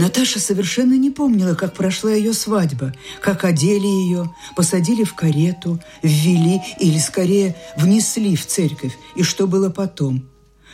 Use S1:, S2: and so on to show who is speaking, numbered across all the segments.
S1: Наташа совершенно не помнила, как прошла ее свадьба, как одели ее, посадили в карету, ввели или, скорее, внесли в церковь, и что было потом.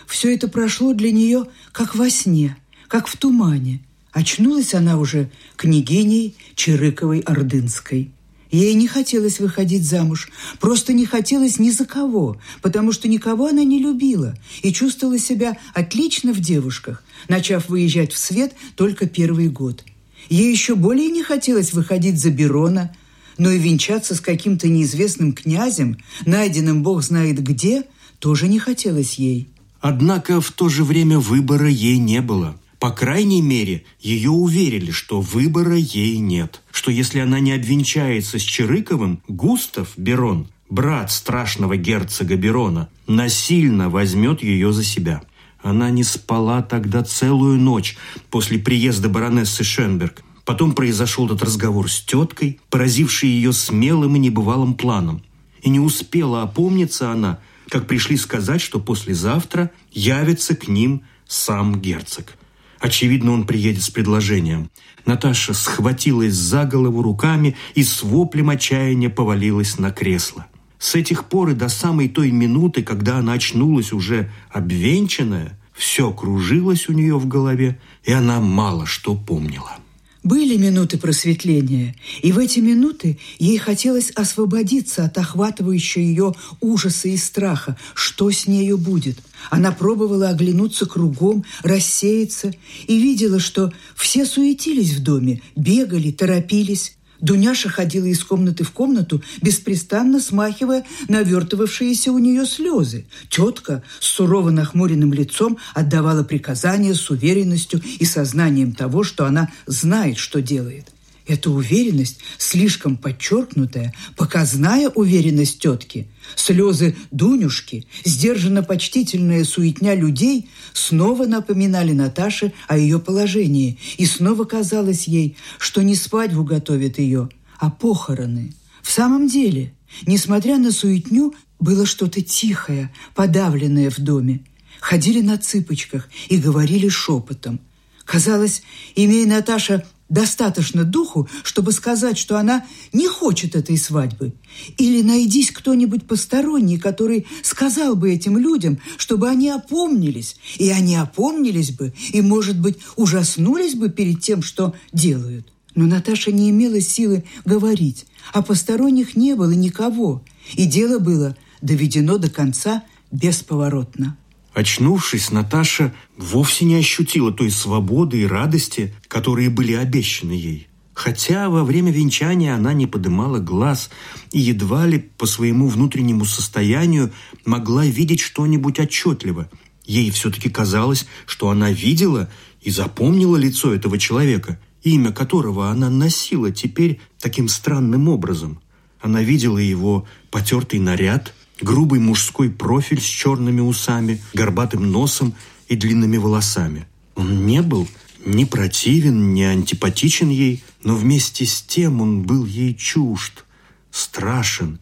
S1: Все это прошло для нее как во сне, как в тумане. Очнулась она уже княгиней Чирыковой-Ордынской. Ей не хотелось выходить замуж, просто не хотелось ни за кого, потому что никого она не любила и чувствовала себя отлично в девушках, начав выезжать в свет только первый год. Ей еще более не хотелось выходить за Берона, но и венчаться с каким-то неизвестным князем, найденным бог знает где, тоже не хотелось ей.
S2: Однако в то же время выбора ей не было – по крайней мере, ее уверили, что выбора ей нет, что если она не обвенчается с Чирыковым, Густав Берон, брат страшного герцога Берона, насильно возьмет ее за себя. Она не спала тогда целую ночь после приезда баронессы Шенберг. Потом произошел этот разговор с теткой, поразивший ее смелым и небывалым планом. И не успела опомниться она, как пришли сказать, что послезавтра явится к ним сам герцог – Очевидно, он приедет с предложением. Наташа схватилась за голову руками и с воплем отчаяния повалилась на кресло. С этих пор и до самой той минуты, когда она очнулась уже обвенчанная, все кружилось у нее в голове, и она мало что помнила.
S1: Были минуты просветления, и в эти минуты ей хотелось освободиться от охватывающего ее ужаса и страха. Что с нею будет? Она пробовала оглянуться кругом, рассеяться, и видела, что все суетились в доме, бегали, торопились. Дуняша ходила из комнаты в комнату, беспрестанно смахивая навертывавшиеся у нее слезы. Тетка с сурово нахмуренным лицом отдавала приказания с уверенностью и сознанием того, что она знает, что делает. Эта уверенность, слишком подчеркнутая, показная уверенность тетки, слезы Дунюшки, сдержанно почтительная суетня людей снова напоминали Наташе о ее положении, и снова казалось ей, что не свадьбу готовят ее, а похороны. В самом деле, несмотря на суетню, было что-то тихое, подавленное в доме. Ходили на цыпочках и говорили шепотом. Казалось, имея Наташа Достаточно духу, чтобы сказать, что она не хочет этой свадьбы. Или найдись кто-нибудь посторонний, который сказал бы этим людям, чтобы они опомнились. И они опомнились бы, и, может быть, ужаснулись бы перед тем, что делают. Но Наташа не имела силы говорить, а посторонних не было никого. И дело было доведено до конца бесповоротно.
S2: Очнувшись, Наташа вовсе не ощутила той свободы и радости, которые были обещаны ей. Хотя во время венчания она не подымала глаз и едва ли по своему внутреннему состоянию могла видеть что-нибудь отчетливо. Ей все-таки казалось, что она видела и запомнила лицо этого человека, имя которого она носила теперь таким странным образом. Она видела его потертый наряд, грубый мужской профиль с черными усами, горбатым носом и длинными волосами. Он не был ни противен, ни антипатичен ей, но вместе с тем он был ей чужд, страшен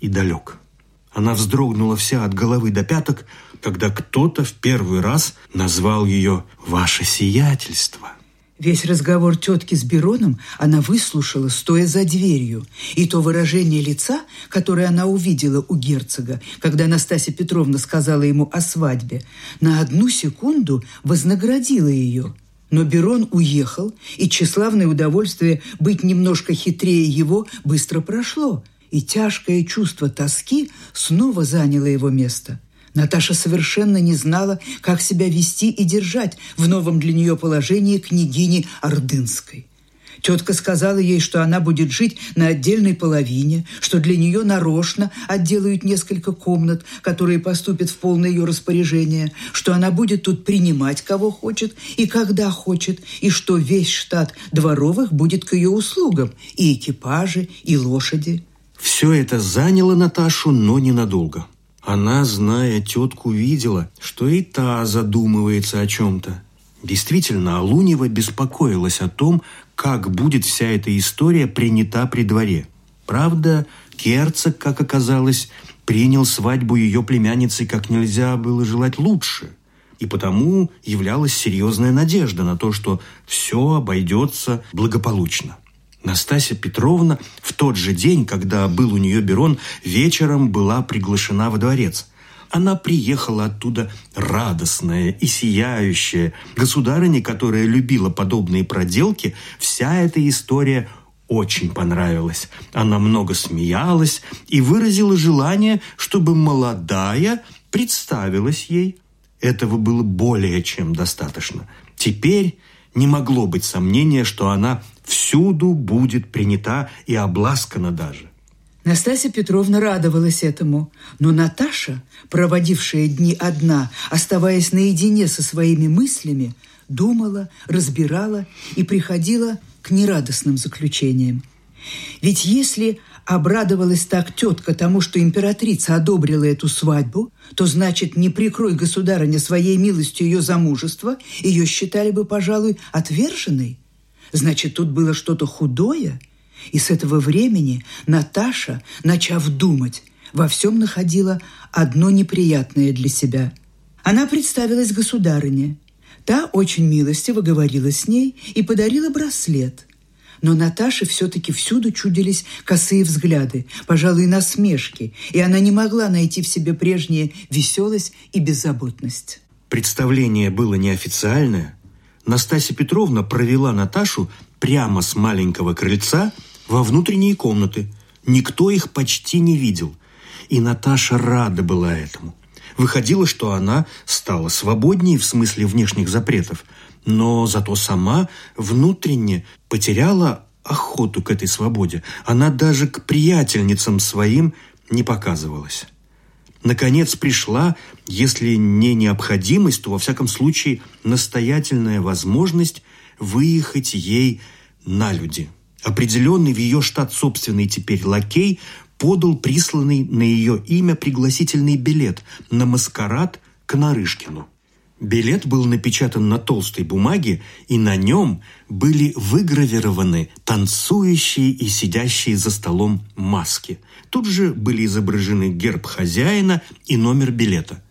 S2: и далек. Она вздрогнула вся от головы до пяток, когда кто-то в первый раз назвал ее «Ваше сиятельство».
S1: Весь разговор тетки с Бероном она выслушала, стоя за дверью. И то выражение лица, которое она увидела у герцога, когда Анастасия Петровна сказала ему о свадьбе, на одну секунду вознаградило ее. Но Берон уехал, и тщеславное удовольствие быть немножко хитрее его быстро прошло, и тяжкое чувство тоски снова заняло его место – Наташа совершенно не знала, как себя вести и держать в новом для нее положении княгини Ордынской. Тетка сказала ей, что она будет жить на отдельной половине, что для нее нарочно отделают несколько комнат, которые поступят в полное ее распоряжение, что она будет тут принимать кого хочет и когда хочет, и что весь штат дворовых будет к ее услугам, и экипажи, и лошади.
S2: Все это заняло Наташу, но ненадолго. Она, зная тетку, видела, что и та задумывается о чем-то. Действительно, Алунева беспокоилась о том, как будет вся эта история принята при дворе. Правда, герцог, как оказалось, принял свадьбу ее племянницы как нельзя было желать лучше. и потому являлась серьезная надежда на то, что все обойдется благополучно. Настасья Петровна в тот же день, когда был у нее Берон, вечером была приглашена во дворец. Она приехала оттуда радостная и сияющая. Государыне, которая любила подобные проделки, вся эта история очень понравилась. Она много смеялась и выразила желание, чтобы молодая представилась ей. Этого было более чем достаточно. Теперь не могло быть сомнения, что она всюду будет принята и обласкана даже.
S1: Настасья Петровна радовалась этому, но Наташа, проводившая дни одна, оставаясь наедине со своими мыслями, думала, разбирала и приходила к нерадостным заключениям. Ведь если обрадовалась так тетка тому, что императрица одобрила эту свадьбу, то значит, не прикрой государыня своей милостью ее замужества, ее считали бы, пожалуй, отверженной. Значит, тут было что-то худое. И с этого времени Наташа, начав думать, во всем находила одно неприятное для себя. Она представилась государыне. Та очень милостиво говорила с ней и подарила браслет. Но Наташе все-таки всюду чудились косые взгляды, пожалуй, насмешки, и она не могла найти в себе прежние веселость и беззаботность.
S2: Представление было неофициальное, Настасья Петровна провела Наташу прямо с маленького крыльца во внутренние комнаты. Никто их почти не видел. И Наташа рада была этому. Выходило, что она стала свободнее в смысле внешних запретов, но зато сама внутренне потеряла охоту к этой свободе. Она даже к приятельницам своим не показывалась наконец пришла, если не необходимость, то во всяком случае настоятельная возможность выехать ей на люди. Определенный в ее штат собственный теперь лакей подал присланный на ее имя пригласительный билет на маскарад к Нарышкину. Билет был напечатан на толстой бумаге, и на нем были выгравированы танцующие и сидящие за столом маски. Тут же были изображены герб хозяина и номер билета.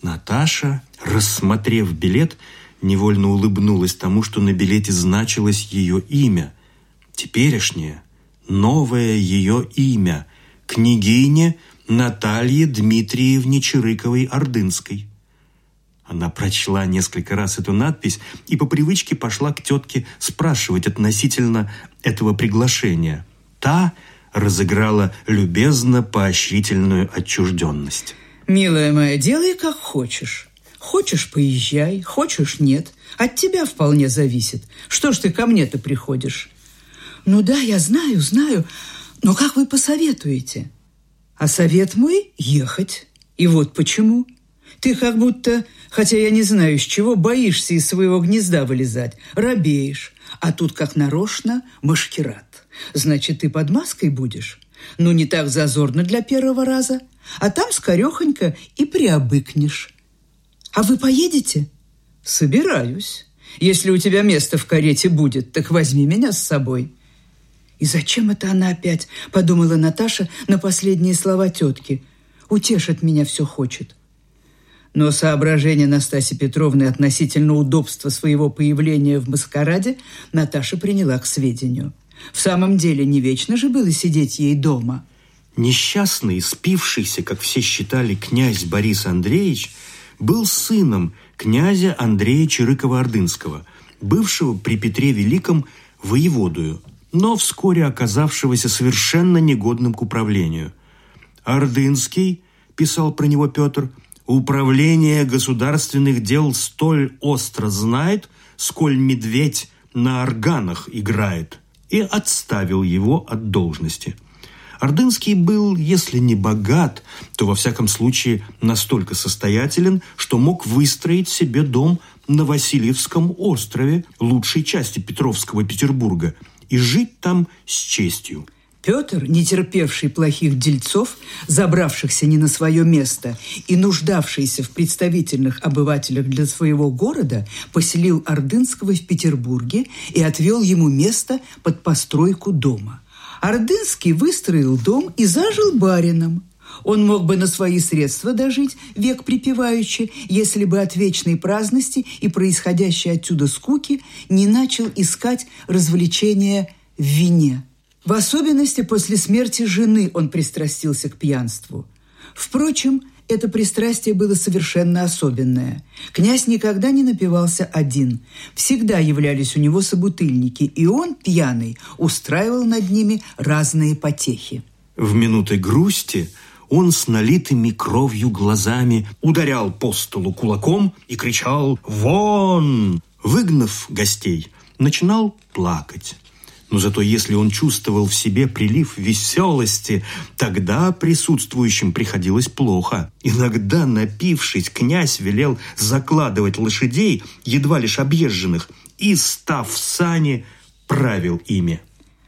S2: Наташа, рассмотрев билет, невольно улыбнулась тому, что на билете значилось ее имя. Теперешнее, новое ее имя – княгине Наталье Дмитриевне Чирыковой-Ордынской. Она прочла несколько раз эту надпись и по привычке пошла к тетке спрашивать относительно этого приглашения. Та разыграла любезно поощрительную отчужденность.
S1: «Милая моя, делай как хочешь. Хочешь – поезжай, хочешь – нет. От тебя вполне зависит. Что ж ты ко мне-то приходишь?» «Ну да, я знаю, знаю. Но как вы посоветуете?» «А совет мой – ехать. И вот почему. Ты как будто Хотя я не знаю, с чего боишься из своего гнезда вылезать. Робеешь. А тут, как нарочно, машкират. Значит, ты под маской будешь? Ну, не так зазорно для первого раза. А там скорехонько и приобыкнешь. А вы поедете? Собираюсь. Если у тебя место в карете будет, так возьми меня с собой. И зачем это она опять, подумала Наташа на последние слова тетки. Утешит меня все хочет. Но соображение Настасьи Петровны относительно удобства своего появления в маскараде Наташа приняла к сведению. В самом деле, не вечно же было сидеть ей дома.
S2: Несчастный, спившийся, как все считали, князь Борис Андреевич был сыном князя Андрея Чирыкова-Ордынского, бывшего при Петре Великом воеводую, но вскоре оказавшегося совершенно негодным к управлению. Ордынский, писал про него Петр, Управление государственных дел столь остро знает, сколь медведь на органах играет, и отставил его от должности. Ордынский был, если не богат, то во всяком случае настолько состоятелен, что мог выстроить себе дом на Васильевском острове, лучшей части Петровского Петербурга, и жить там с честью –
S1: Петр, не терпевший плохих дельцов, забравшихся не на свое место и нуждавшийся в представительных обывателях для своего города, поселил Ордынского в Петербурге и отвел ему место под постройку дома. Ордынский выстроил дом и зажил барином. Он мог бы на свои средства дожить век припеваючи, если бы от вечной праздности и происходящей отсюда скуки не начал искать развлечения в вине. В особенности после смерти жены он пристрастился к пьянству. Впрочем, это пристрастие было совершенно особенное. Князь никогда не напивался один. Всегда являлись у него собутыльники, и он, пьяный, устраивал над ними разные потехи.
S2: В минуты грусти он с налитыми кровью глазами ударял по столу кулаком и кричал «Вон!». Выгнав гостей, начинал плакать. Но зато если он чувствовал в себе прилив веселости, тогда присутствующим приходилось плохо. Иногда, напившись, князь велел закладывать лошадей, едва лишь объезженных, и, став в сани, правил ими.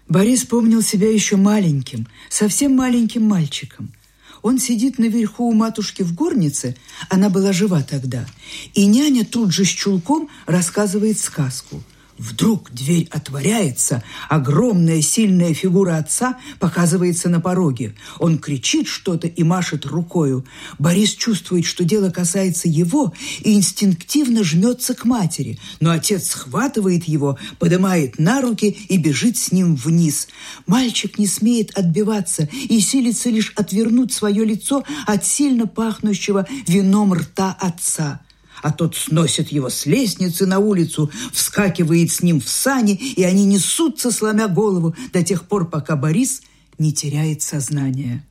S1: Борис помнил себя еще маленьким, совсем маленьким мальчиком. Он сидит наверху у матушки в горнице, она была жива тогда, и няня тут же с чулком рассказывает сказку – Вдруг дверь отворяется, огромная сильная фигура отца показывается на пороге. Он кричит что-то и машет рукою. Борис чувствует, что дело касается его, и инстинктивно жмется к матери. Но отец схватывает его, поднимает на руки и бежит с ним вниз. Мальчик не смеет отбиваться и силится лишь отвернуть свое лицо от сильно пахнущего вином рта отца а тот сносит его с лестницы на улицу, вскакивает с ним в сани, и они несутся, сломя голову, до тех пор, пока Борис не теряет сознание.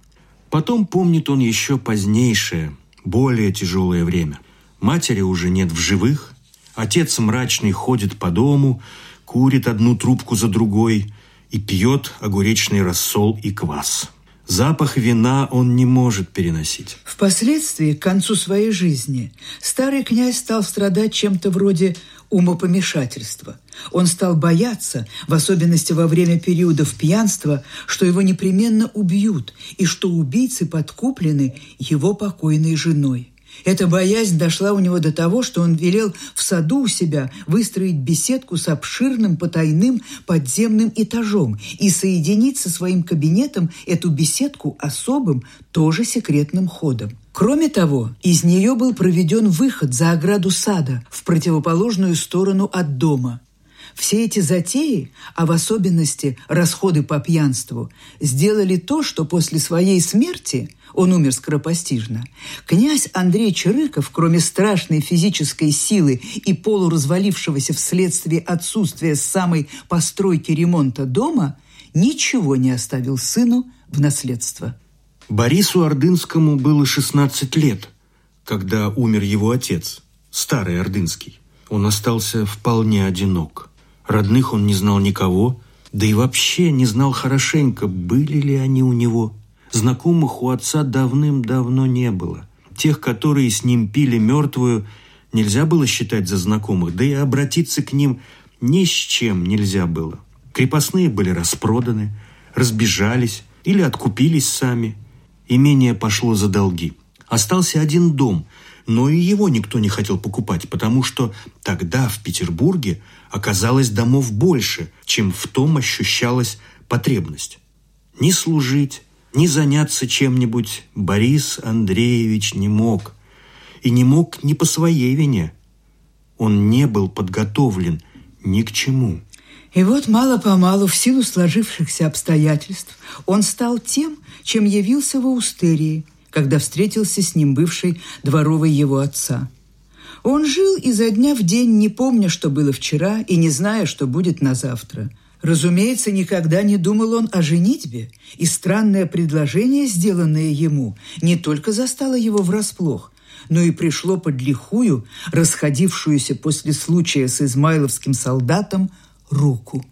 S2: Потом помнит он еще позднейшее, более тяжелое время. Матери уже нет в живых, отец мрачный ходит по дому, курит одну трубку за другой и пьет огуречный рассол и квас. Запах вина он не может переносить.
S1: Впоследствии, к концу своей жизни, старый князь стал страдать чем-то вроде умопомешательства. Он стал бояться, в особенности во время периодов пьянства, что его непременно убьют и что убийцы подкуплены его покойной женой. Эта боязнь дошла у него до того, что он велел в саду у себя выстроить беседку с обширным потайным подземным этажом и соединить со своим кабинетом эту беседку особым, тоже секретным ходом. Кроме того, из нее был проведен выход за ограду сада в противоположную сторону от дома – все эти затеи, а в особенности расходы по пьянству, сделали то, что после своей смерти, он умер скоропостижно, князь Андрей Чирыков, кроме страшной физической силы и полуразвалившегося вследствие отсутствия самой постройки ремонта дома, ничего не оставил сыну в наследство.
S2: Борису Ордынскому было 16 лет, когда умер его отец, старый Ордынский. Он остался вполне одинок – Родных он не знал никого, да и вообще не знал хорошенько, были ли они у него. Знакомых у отца давным-давно не было. Тех, которые с ним пили мертвую, нельзя было считать за знакомых, да и обратиться к ним ни с чем нельзя было. Крепостные были распроданы, разбежались или откупились сами. Имение пошло за долги. Остался один дом, но и его никто не хотел покупать, потому что тогда в Петербурге оказалось домов больше, чем в том ощущалась потребность. Ни служить, ни заняться чем-нибудь Борис Андреевич не мог. И не мог ни по своей вине. Он не был подготовлен ни к чему.
S1: И вот мало-помалу, в силу сложившихся обстоятельств, он стал тем, чем явился в Аустерии, когда встретился с ним бывший дворовый его отца – он жил изо дня в день, не помня, что было вчера, и не зная, что будет на завтра. Разумеется, никогда не думал он о женитьбе, и странное предложение, сделанное ему, не только застало его врасплох, но и пришло под лихую, расходившуюся после случая с измайловским солдатом, руку.